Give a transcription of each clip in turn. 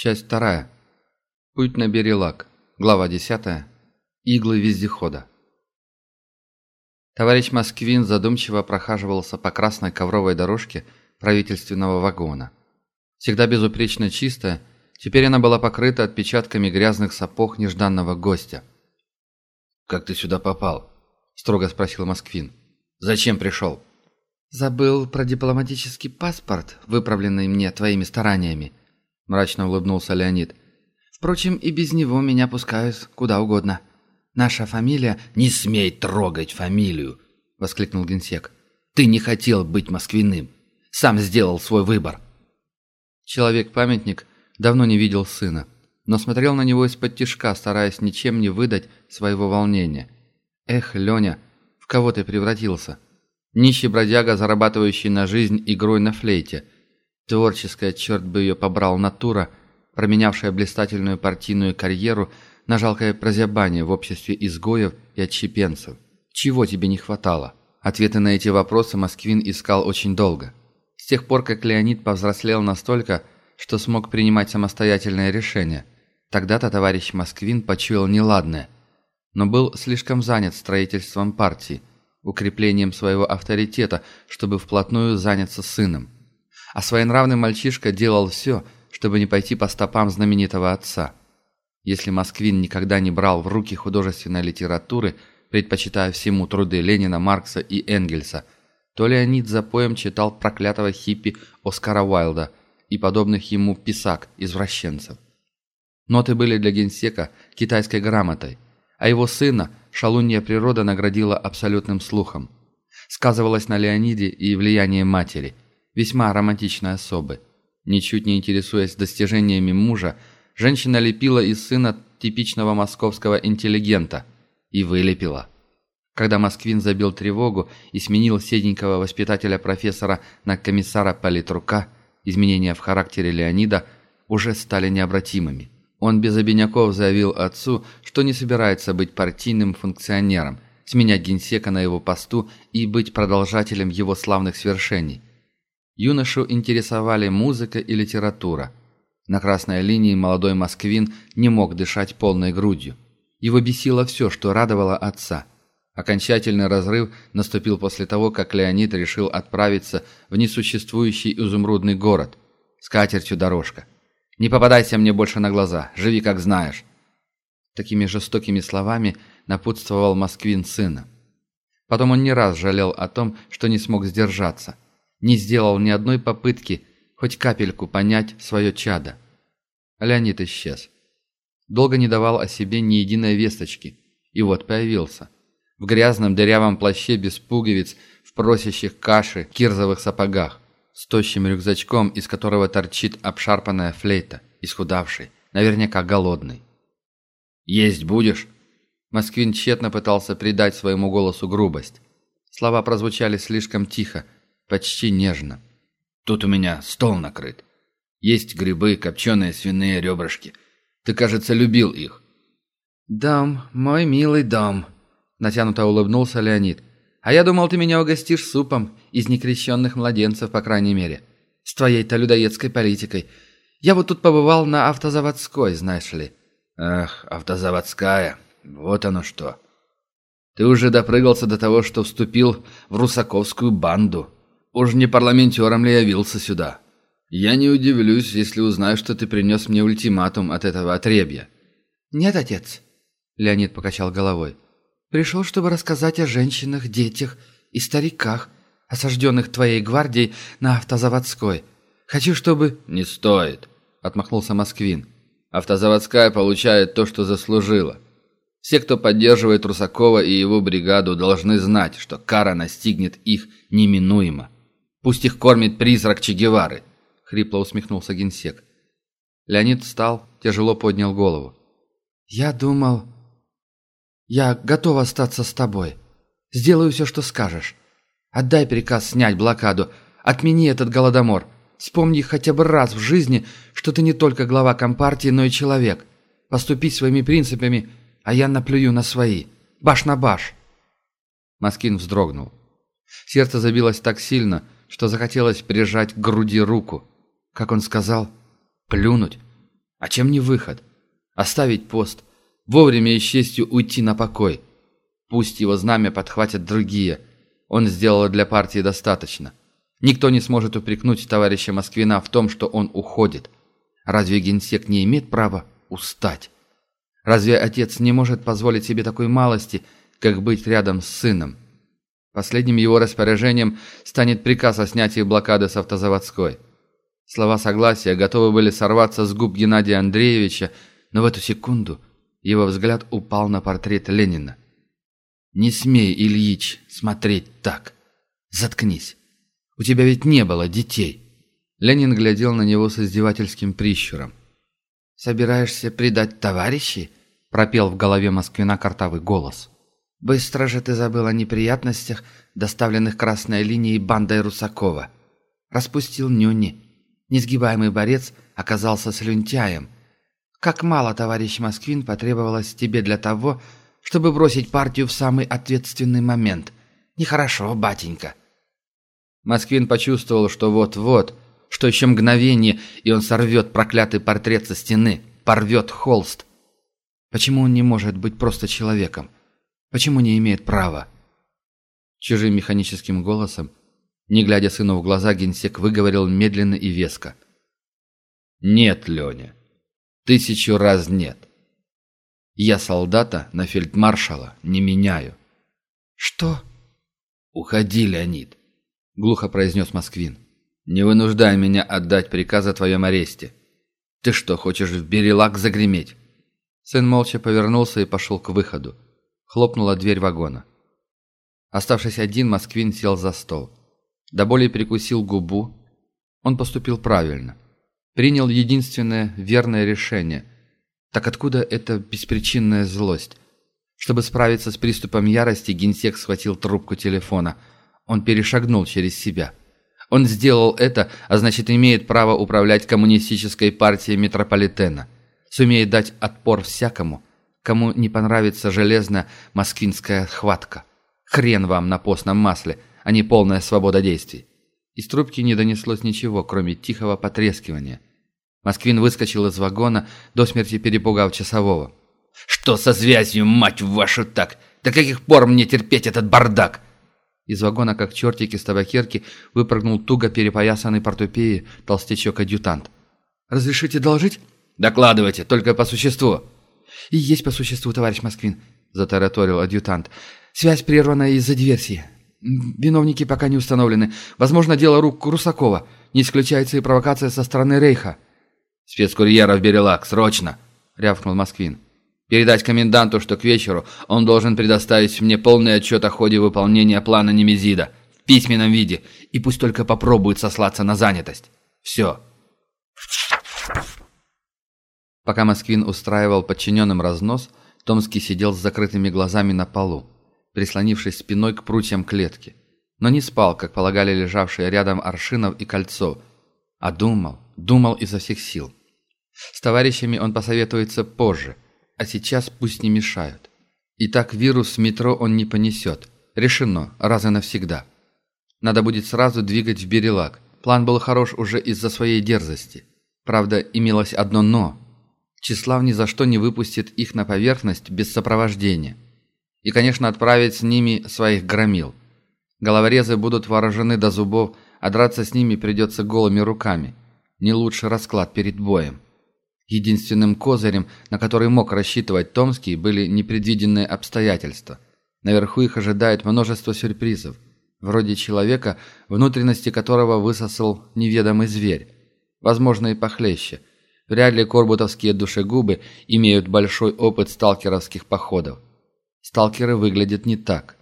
Часть вторая. Путь на Берилак. Глава десятая. Иглы вездехода. Товарищ Москвин задумчиво прохаживался по красной ковровой дорожке правительственного вагона. Всегда безупречно чистая, теперь она была покрыта отпечатками грязных сапог нежданного гостя. «Как ты сюда попал?» – строго спросил Москвин. «Зачем пришел?» «Забыл про дипломатический паспорт, выправленный мне твоими стараниями», – мрачно улыбнулся Леонид. «Впрочем, и без него меня пускают куда угодно. Наша фамилия...» «Не смей трогать фамилию!» – воскликнул генсек. «Ты не хотел быть москвиным. Сам сделал свой выбор». Человек-памятник давно не видел сына, но смотрел на него из-под тишка, стараясь ничем не выдать своего волнения. «Эх, Леня, в кого ты превратился?» Нищий бродяга, зарабатывающий на жизнь игрой на флейте. Творческая, черт бы ее побрал, натура, променявшая блистательную партийную карьеру – на жалкое прозябание в обществе изгоев и отщепенцев. Чего тебе не хватало? Ответы на эти вопросы Москвин искал очень долго. С тех пор, как Леонид повзрослел настолько, что смог принимать самостоятельное решение. Тогда-то товарищ Москвин почуял неладное, но был слишком занят строительством партии, укреплением своего авторитета, чтобы вплотную заняться сыном. А своенравный мальчишка делал все, чтобы не пойти по стопам знаменитого отца – если Москвин никогда не брал в руки художественной литературы, предпочитая всему труды Ленина, Маркса и Энгельса, то Леонид за поем читал проклятого хиппи Оскара Уайлда и подобных ему писак-извращенцев. Ноты были для генсека китайской грамотой, а его сына шалунья природа наградила абсолютным слухом. Сказывалось на Леониде и влияние матери, весьма романтичной особы. Ничуть не интересуясь достижениями мужа, женщина лепила из сына типичного московского интеллигента. И вылепила. Когда Москвин забил тревогу и сменил седенького воспитателя-профессора на комиссара политрука, изменения в характере Леонида уже стали необратимыми. Он без обиняков заявил отцу, что не собирается быть партийным функционером, сменять генсека на его посту и быть продолжателем его славных свершений. Юношу интересовали музыка и литература – на красной линии молодой москвин не мог дышать полной грудью. Его бесило все, что радовало отца. Окончательный разрыв наступил после того, как Леонид решил отправиться в несуществующий изумрудный город. С катертью дорожка. «Не попадайся мне больше на глаза, живи как знаешь». Такими жестокими словами напутствовал Москвин сына. Потом он не раз жалел о том, что не смог сдержаться. Не сделал ни одной попытки хоть капельку понять свое чадо. Леонид исчез. Долго не давал о себе ни единой весточки. И вот появился. В грязном дырявом плаще без пуговиц, в просящих каши, кирзовых сапогах, с тощим рюкзачком, из которого торчит обшарпанная флейта, исхудавший, наверняка голодный. «Есть будешь?» Москвин тщетно пытался придать своему голосу грубость. Слова прозвучали слишком тихо, почти нежно. Тут у меня стол накрыт. Есть грибы, копченые свиные ребрышки. Ты, кажется, любил их». «Дом, мой милый дом», — натянуто улыбнулся Леонид. «А я думал, ты меня угостишь супом из некрещенных младенцев, по крайней мере. С твоей-то людоедской политикой. Я вот тут побывал на автозаводской, знаешь ли». «Ах, автозаводская. Вот оно что. Ты уже допрыгался до того, что вступил в русаковскую банду». Уж не парламентером ли явился сюда? Я не удивлюсь, если узнаю, что ты принес мне ультиматум от этого отребья». «Нет, отец», — Леонид покачал головой. «Пришел, чтобы рассказать о женщинах, детях и стариках, осажденных твоей гвардией на автозаводской. Хочу, чтобы...» «Не стоит», — отмахнулся Москвин. «Автозаводская получает то, что заслужила. Все, кто поддерживает Русакова и его бригаду, должны знать, что кара настигнет их неминуемо. Пусть их кормит призрак Че Гевары!» — хрипло усмехнулся генсек. Леонид встал, тяжело поднял голову. «Я думал... Я готов остаться с тобой. Сделаю все, что скажешь. Отдай приказ снять блокаду. Отмени этот голодомор. Вспомни хотя бы раз в жизни, что ты не только глава компартии, но и человек. Поступи своими принципами, а я наплюю на свои. Баш на баш!» Маскин вздрогнул. Сердце забилось так сильно, что захотелось прижать к груди руку. Как он сказал, плюнуть. А чем не выход? Оставить пост, вовремя и с честью уйти на покой. Пусть его знамя подхватят другие. Он сделал для партии достаточно. Никто не сможет упрекнуть товарища Москвина в том, что он уходит. Разве генсек не имеет права устать? Разве отец не может позволить себе такой малости, как быть рядом с сыном? Последним его распоряжением станет приказ о снятии блокады с автозаводской. Слова согласия готовы были сорваться с губ Геннадия Андреевича, но в эту секунду его взгляд упал на портрет Ленина. «Не смей, Ильич, смотреть так. Заткнись. У тебя ведь не было детей». Ленин глядел на него с издевательским прищуром. «Собираешься предать товарищей?» — пропел в голове Москвина картавый голос. «Быстро же ты забыл о неприятностях, доставленных красной линией бандой Русакова. Распустил нюни. Несгибаемый борец оказался слюнтяем. Как мало, товарищ Москвин, потребовалось тебе для того, чтобы бросить партию в самый ответственный момент. Нехорошо, батенька». Москвин почувствовал, что вот-вот, что еще мгновение, и он сорвет проклятый портрет со стены, порвет холст. Почему он не может быть просто человеком? Почему не имеет права? Чужим механическим голосом, не глядя сыну в глаза, генсек выговорил медленно и веско. «Нет, Леня. Тысячу раз нет. Я солдата на фельдмаршала не меняю». «Что?» «Уходи, Леонид», — глухо произнес Москвин. «Не вынуждай меня отдать приказ о твоем аресте. Ты что, хочешь в Берилак загреметь?» Сын молча повернулся и пошел к выходу. Хлопнула дверь вагона. Оставшись один, Москвин сел за стол. До боли прикусил губу. Он поступил правильно. Принял единственное верное решение. Так откуда эта беспричинная злость? Чтобы справиться с приступом ярости, генсек схватил трубку телефона. Он перешагнул через себя. Он сделал это, а значит имеет право управлять коммунистической партией метрополитена – сумеет дать отпор всякому, кому не понравится железная москвинская хватка. Хрен вам на постном масле, а не полная свобода действий. Из трубки не донеслось ничего, кроме тихого потрескивания. Москвин выскочил из вагона, до смерти перепугав часового. «Что со связью, мать вашу, так? До каких пор мне терпеть этот бардак?» Из вагона, как чертики с табакерки, выпрыгнул туго перепоясанный портупеи толстячок-адъютант. «Разрешите доложить?» «Докладывайте, только по существу». «И есть по существу, товарищ Москвин», — затараторил адъютант. «Связь прервана из-за диверсии. Виновники пока не установлены. Возможно, дело рук Русакова. Не исключается и провокация со стороны Рейха». «Спецкурьеров Берелак, срочно!» — рявкнул Москвин. «Передать коменданту, что к вечеру он должен предоставить мне полный отчет о ходе выполнения плана Немезида в письменном виде, и пусть только попробует сослаться на занятость. Все». Пока Москвин устраивал подчиненным разнос, Томский сидел с закрытыми глазами на полу, прислонившись спиной к прутьям клетки. Но не спал, как полагали лежавшие рядом Аршинов и Кольцов, а думал, думал изо всех сил. С товарищами он посоветуется позже, а сейчас пусть не мешают. И так вирус метро он не понесет. Решено, раз и навсегда. Надо будет сразу двигать в Берелак. План был хорош уже из-за своей дерзости. Правда, имелось одно «но». Числав ни за что не выпустит их на поверхность без сопровождения. И, конечно, отправить с ними своих громил. Головорезы будут вооружены до зубов, а драться с ними придется голыми руками. Не лучший расклад перед боем. Единственным козырем, на который мог рассчитывать Томский, были непредвиденные обстоятельства. Наверху их ожидает множество сюрпризов. Вроде человека, внутренности которого высосал неведомый зверь. Возможно, и похлеще – Вряд ли корбутовские душегубы имеют большой опыт сталкеровских походов. Сталкеры выглядят не так.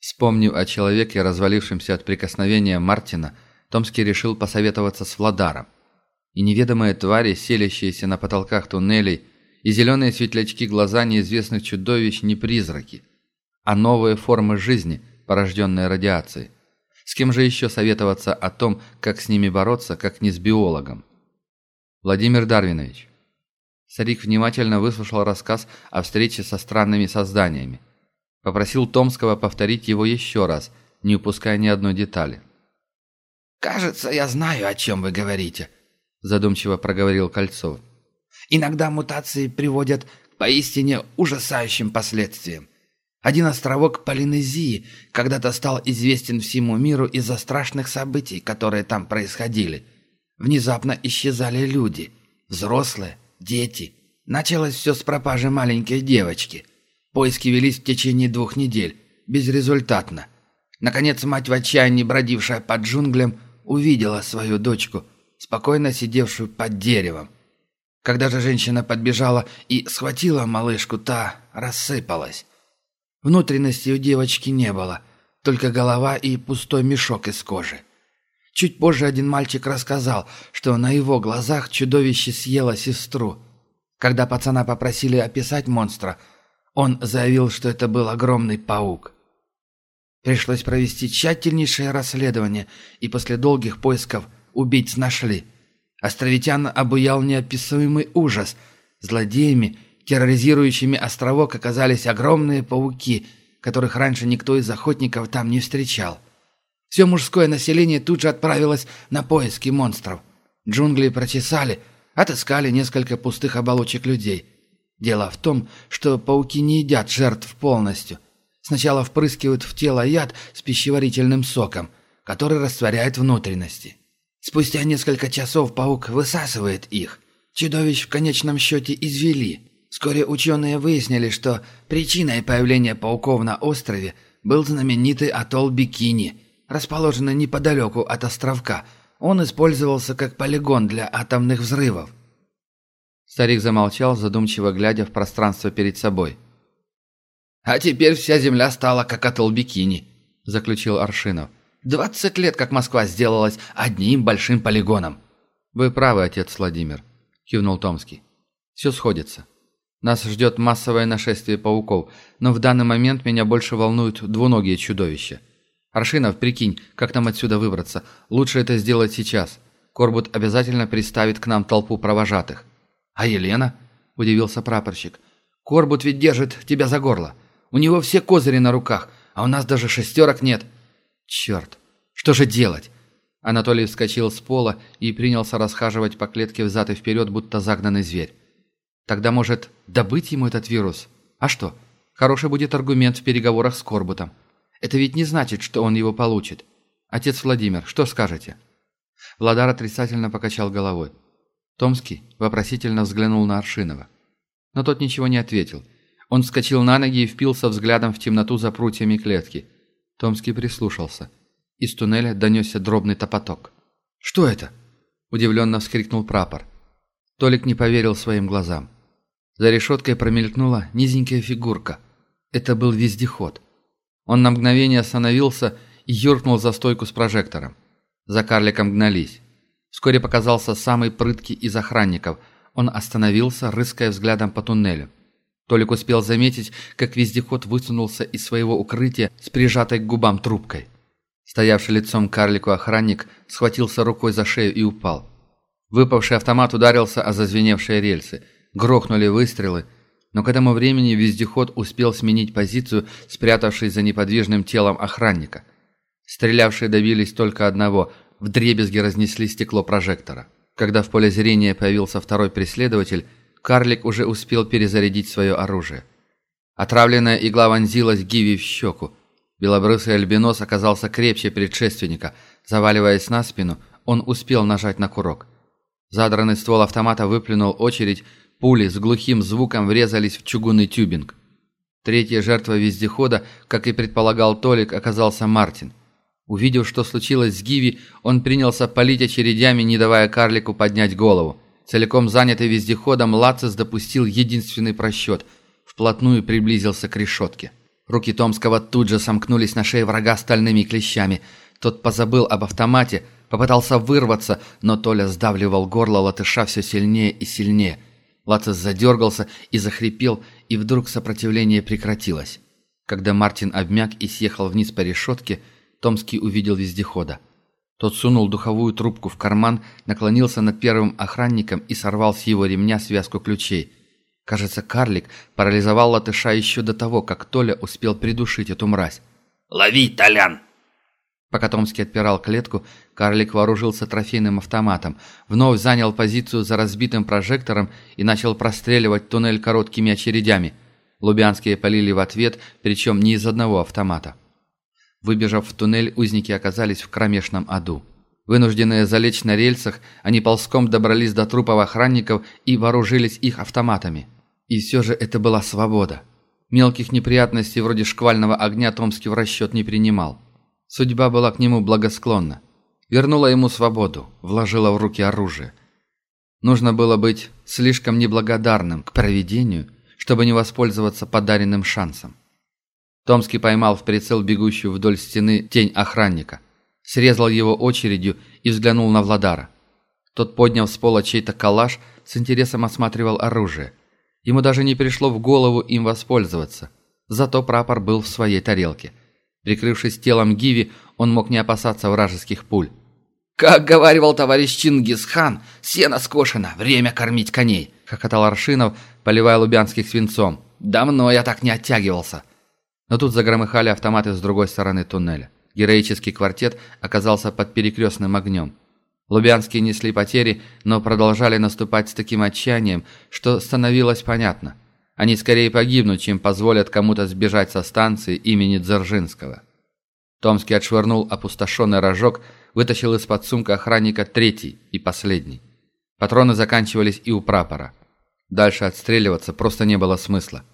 Вспомнив о человеке, развалившемся от прикосновения Мартина, Томский решил посоветоваться с Владаром. И неведомые твари, селящиеся на потолках туннелей, и зеленые светлячки глаза неизвестных чудовищ не призраки, а новые формы жизни, порожденные радиацией. С кем же еще советоваться о том, как с ними бороться, как не с биологом? Владимир Дарвинович. Старик внимательно выслушал рассказ о встрече со странными созданиями. Попросил Томского повторить его еще раз, не упуская ни одной детали. «Кажется, я знаю, о чем вы говорите», – задумчиво проговорил Кольцов. Иногда мутации приводят к поистине ужасающим последствиям. Один островок Полинезии когда-то стал известен всему миру из-за страшных событий, которые там происходили. Внезапно исчезали люди, взрослые, дети. Началось все с пропажи маленькой девочки. Поиски велись в течение двух недель, безрезультатно. Наконец, мать в отчаянии, бродившая под джунглям, увидела свою дочку, спокойно сидевшую под деревом. Когда же женщина подбежала и схватила малышку, та рассыпалась. Внутренности у девочки не было, только голова и пустой мешок из кожи. Чуть позже один мальчик рассказал, что на его глазах чудовище съело сестру. Когда пацана попросили описать монстра, он заявил, что это был огромный паук. Пришлось провести тщательнейшее расследование, и после долгих поисков убийц нашли. Островитян обуял неописуемый ужас. Злодеями – терроризирующими островок оказались огромные пауки, которых раньше никто из охотников там не встречал. Все мужское население тут же отправилось на поиски монстров. Джунгли прочесали, отыскали несколько пустых оболочек людей. Дело в том, что пауки не едят жертв полностью. Сначала впрыскивают в тело яд с пищеварительным соком, который растворяет внутренности. Спустя несколько часов паук высасывает их. Чудовищ в конечном счете извели. Вскоре ученые выяснили, что причиной появления пауков на острове был знаменитый атолл Бикини, расположенный неподалеку от островка. Он использовался как полигон для атомных взрывов. Старик замолчал, задумчиво глядя в пространство перед собой. «А теперь вся земля стала как атолл Бикини», — заключил Аршинов. «Двадцать лет, как Москва сделалась одним большим полигоном». «Вы правы, отец Владимир», — кивнул Томский. «Все сходится. Нас ждет массовое нашествие пауков, но в данный момент меня больше волнуют двуногие чудовища. Аршинов, прикинь, как нам отсюда выбраться? Лучше это сделать сейчас. Корбут обязательно приставит к нам толпу провожатых. А Елена? Удивился прапорщик. Корбут ведь держит тебя за горло. У него все козыри на руках, а у нас даже шестерок нет. Черт, что же делать? Анатолий вскочил с пола и принялся расхаживать по клетке взад и вперед, будто загнанный зверь. Тогда, может, добыть ему этот вирус? А что? Хороший будет аргумент в переговорах с Корбутом. Это ведь не значит, что он его получит. Отец Владимир, что скажете?» Владар отрицательно покачал головой. Томский вопросительно взглянул на Аршинова. Но тот ничего не ответил. Он вскочил на ноги и впился взглядом в темноту за прутьями клетки. Томский прислушался. Из туннеля донесся дробный топоток. «Что это?» – удивленно вскрикнул прапор. Толик не поверил своим глазам. За решеткой промелькнула низенькая фигурка. Это был вездеход. Он на мгновение остановился и юркнул за стойку с прожектором. За карликом гнались. Вскоре показался самый прыткий из охранников. Он остановился, рыская взглядом по туннелю. Толик успел заметить, как вездеход высунулся из своего укрытия с прижатой к губам трубкой. Стоявший лицом к карлику охранник схватился рукой за шею и упал. Выпавший автомат ударился о зазвеневшие рельсы. Грохнули выстрелы, но к этому времени вездеход успел сменить позицию, спрятавшись за неподвижным телом охранника. Стрелявшие добились только одного – вдребезги разнесли стекло прожектора. Когда в поле зрения появился второй преследователь, карлик уже успел перезарядить свое оружие. Отравленная игла вонзилась Гиви в щеку. Белобрысый альбинос оказался крепче предшественника. Заваливаясь на спину, он успел нажать на курок. Задранный ствол автомата выплюнул очередь, пули с глухим звуком врезались в чугунный тюбинг. Третья жертва вездехода, как и предполагал Толик, оказался Мартин. Увидев, что случилось с Гиви, он принялся палить очередями, не давая карлику поднять голову. Целиком занятый вездеходом, Лацис допустил единственный просчет. Вплотную приблизился к решетке. Руки Томского тут же сомкнулись на шее врага стальными клещами. Тот позабыл об автомате, Попытался вырваться, но Толя сдавливал горло латыша все сильнее и сильнее. Латыс задергался и захрипел, и вдруг сопротивление прекратилось. Когда Мартин обмяк и съехал вниз по решетке, Томский увидел вездехода. Тот сунул духовую трубку в карман, наклонился над первым охранником и сорвал с его ремня связку ключей. Кажется, карлик парализовал латыша еще до того, как Толя успел придушить эту мразь. «Лови, Толян!» Пока Томский отпирал клетку, карлик вооружился трофейным автоматом, вновь занял позицию за разбитым прожектором и начал простреливать туннель короткими очередями. Лубянские полили в ответ, причем не из одного автомата. Выбежав в туннель, узники оказались в кромешном аду. Вынужденные залечь на рельсах, они ползком добрались до трупов охранников и вооружились их автоматами. И все же это была свобода. Мелких неприятностей вроде шквального огня Томский в расчет не принимал. Судьба была к нему благосклонна. Вернула ему свободу, вложила в руки оружие. Нужно было быть слишком неблагодарным к провидению, чтобы не воспользоваться подаренным шансом. Томский поймал в прицел бегущую вдоль стены тень охранника – срезал его очередью и взглянул на Владара. Тот, подняв с пола чей-то калаш, с интересом осматривал оружие. Ему даже не пришло в голову им воспользоваться. Зато прапор был в своей тарелке. Прикрывшись телом Гиви, он мог не опасаться вражеских пуль. «Как говаривал товарищ Чингисхан, сено скошено, время кормить коней!» — хохотал Аршинов, поливая Лубянских свинцом. «Давно я так не оттягивался!» Но тут загромыхали автоматы с другой стороны туннеля. Героический квартет оказался под перекрестным огнем. Лубянские несли потери, но продолжали наступать с таким отчаянием, что становилось понятно. Они скорее погибнут, чем позволят кому-то сбежать со станции имени Дзержинского. Томский отшвырнул опустошенный рожок, вытащил из-под сумка охранника третий и последний. Патроны заканчивались и у прапора. Дальше отстреливаться просто не было смысла.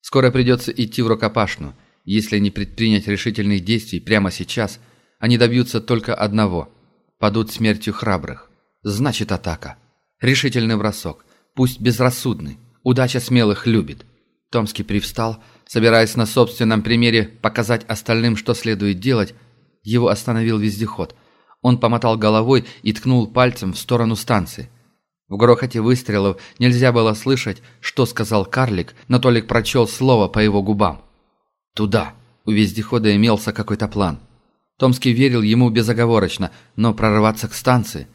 Скоро придется идти в рукопашную – если не предпринять решительных действий прямо сейчас, они добьются только одного – падут смертью храбрых. Значит, атака. Решительный бросок. Пусть безрассудный. Удача смелых любит. Томский привстал, собираясь на собственном примере показать остальным, что следует делать. Его остановил вездеход. Он помотал головой и ткнул пальцем в сторону станции. В грохоте выстрелов нельзя было слышать, что сказал карлик, но Толик прочел слово по его губам. Туда. У вездехода имелся какой-то план. Томский верил ему безоговорочно, но прорываться к станции...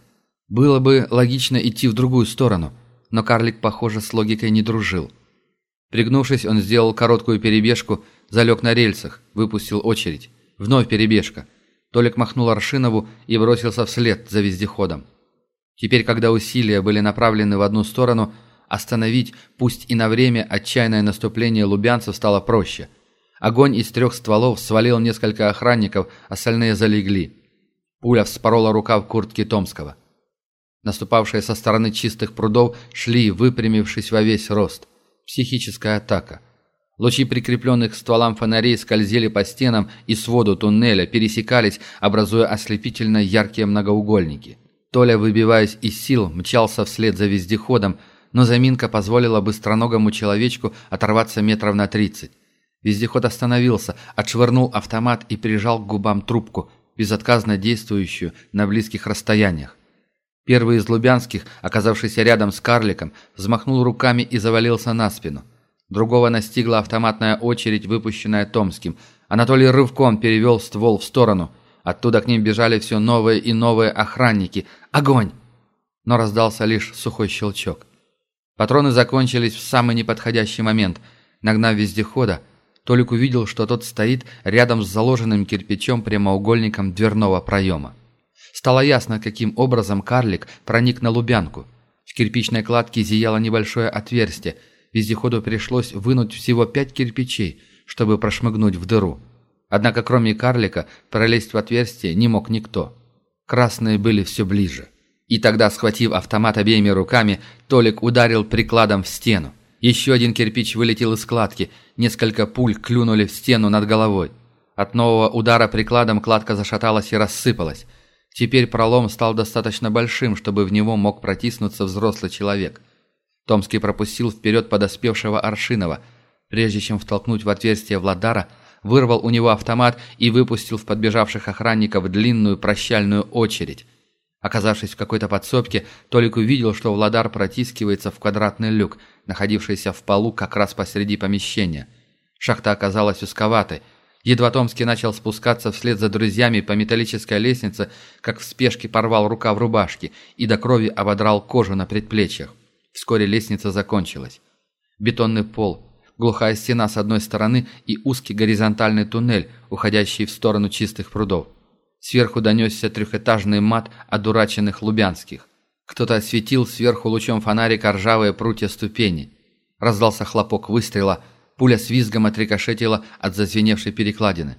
Было бы логично идти в другую сторону, но карлик, похоже, с логикой не дружил. Пригнувшись, он сделал короткую перебежку, залег на рельсах, выпустил очередь. Вновь перебежка. Толик махнул Аршинову и бросился вслед за вездеходом. Теперь, когда усилия были направлены в одну сторону, остановить, пусть и на время, отчаянное наступление лубянцев стало проще – Огонь из трех стволов свалил несколько охранников, остальные залегли. Пуля вспорола рукав куртки Томского. Наступавшие со стороны чистых прудов шли, выпрямившись во весь рост. Психическая атака. Лучи прикрепленных к стволам фонарей скользили по стенам и своду туннеля, пересекались, образуя ослепительно яркие многоугольники. Толя, выбиваясь из сил, мчался вслед за вездеходом, но заминка позволила быстроногому человечку оторваться метров на тридцать. Вездеход остановился, отшвырнул автомат и прижал к губам трубку, безотказно действующую на близких расстояниях. Первый из лубянских, оказавшийся рядом с карликом, взмахнул руками и завалился на спину. Другого настигла автоматная очередь, выпущенная Томским. Анатолий рывком перевел ствол в сторону. Оттуда к ним бежали все новые и новые охранники. «Огонь!» Но раздался лишь сухой щелчок. Патроны закончились в самый неподходящий момент. Нагнав вездехода, Толик увидел, что тот стоит рядом с заложенным кирпичом прямоугольником дверного проема. Стало ясно, каким образом карлик проник на Лубянку. В кирпичной кладке зияло небольшое отверстие. Вездеходу пришлось вынуть всего пять кирпичей, чтобы прошмыгнуть в дыру. Однако кроме карлика пролезть в отверстие не мог никто. Красные были все ближе. И тогда, схватив автомат обеими руками, Толик ударил прикладом в стену. Еще один кирпич вылетел из складки, несколько пуль клюнули в стену над головой. От нового удара прикладом кладка зашаталась и рассыпалась. Теперь пролом стал достаточно большим, чтобы в него мог протиснуться взрослый человек. Томский пропустил вперед подоспевшего Аршинова. Прежде чем втолкнуть в отверстие Владара, вырвал у него автомат и выпустил в подбежавших охранников длинную прощальную очередь. Оказавшись в какой-то подсобке, Толик увидел, что Владар протискивается в квадратный люк, находившийся в полу как раз посреди помещения. Шахта оказалась узковатой. Едва Томский начал спускаться вслед за друзьями по металлической лестнице, как в спешке порвал рука в рубашке и до крови ободрал кожу на предплечьях. Вскоре лестница закончилась. Бетонный пол, глухая стена с одной стороны и узкий горизонтальный туннель, уходящий в сторону чистых прудов. Сверху донесся трехэтажный мат одураченных лубянских. Кто-то осветил сверху лучом фонарика ржавые прутья ступени. Раздался хлопок выстрела, пуля с визгом отрикошетила от зазвеневшей перекладины.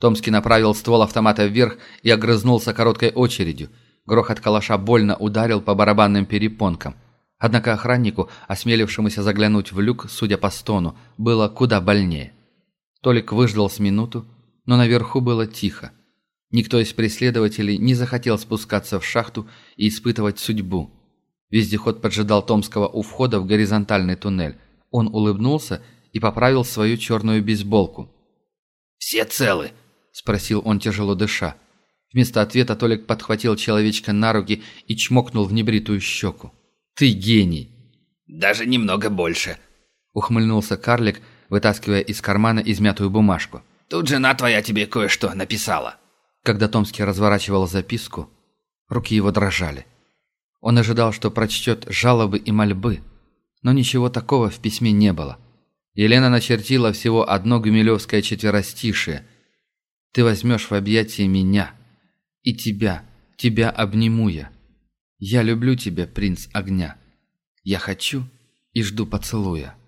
Томский направил ствол автомата вверх и огрызнулся короткой очередью. Грохот калаша больно ударил по барабанным перепонкам. Однако охраннику, осмелившемуся заглянуть в люк, судя по стону, было куда больнее. Толик выждал с минуту, но наверху было тихо. Никто из преследователей не захотел спускаться в шахту и испытывать судьбу. Вездеход поджидал Томского у входа в горизонтальный туннель. Он улыбнулся и поправил свою черную бейсболку. «Все целы?» – спросил он, тяжело дыша. Вместо ответа Толик подхватил человечка на руки и чмокнул в небритую щеку. «Ты гений!» «Даже немного больше», – ухмыльнулся карлик, вытаскивая из кармана измятую бумажку. «Тут жена твоя тебе кое-что написала». Когда Томский разворачивал записку, руки его дрожали. Он ожидал, что прочтет жалобы и мольбы, но ничего такого в письме не было. Елена начертила всего одно гумилевское четверостишее. «Ты возьмешь в объятия меня, и тебя, тебя обниму я. Я люблю тебя, принц огня. Я хочу и жду поцелуя».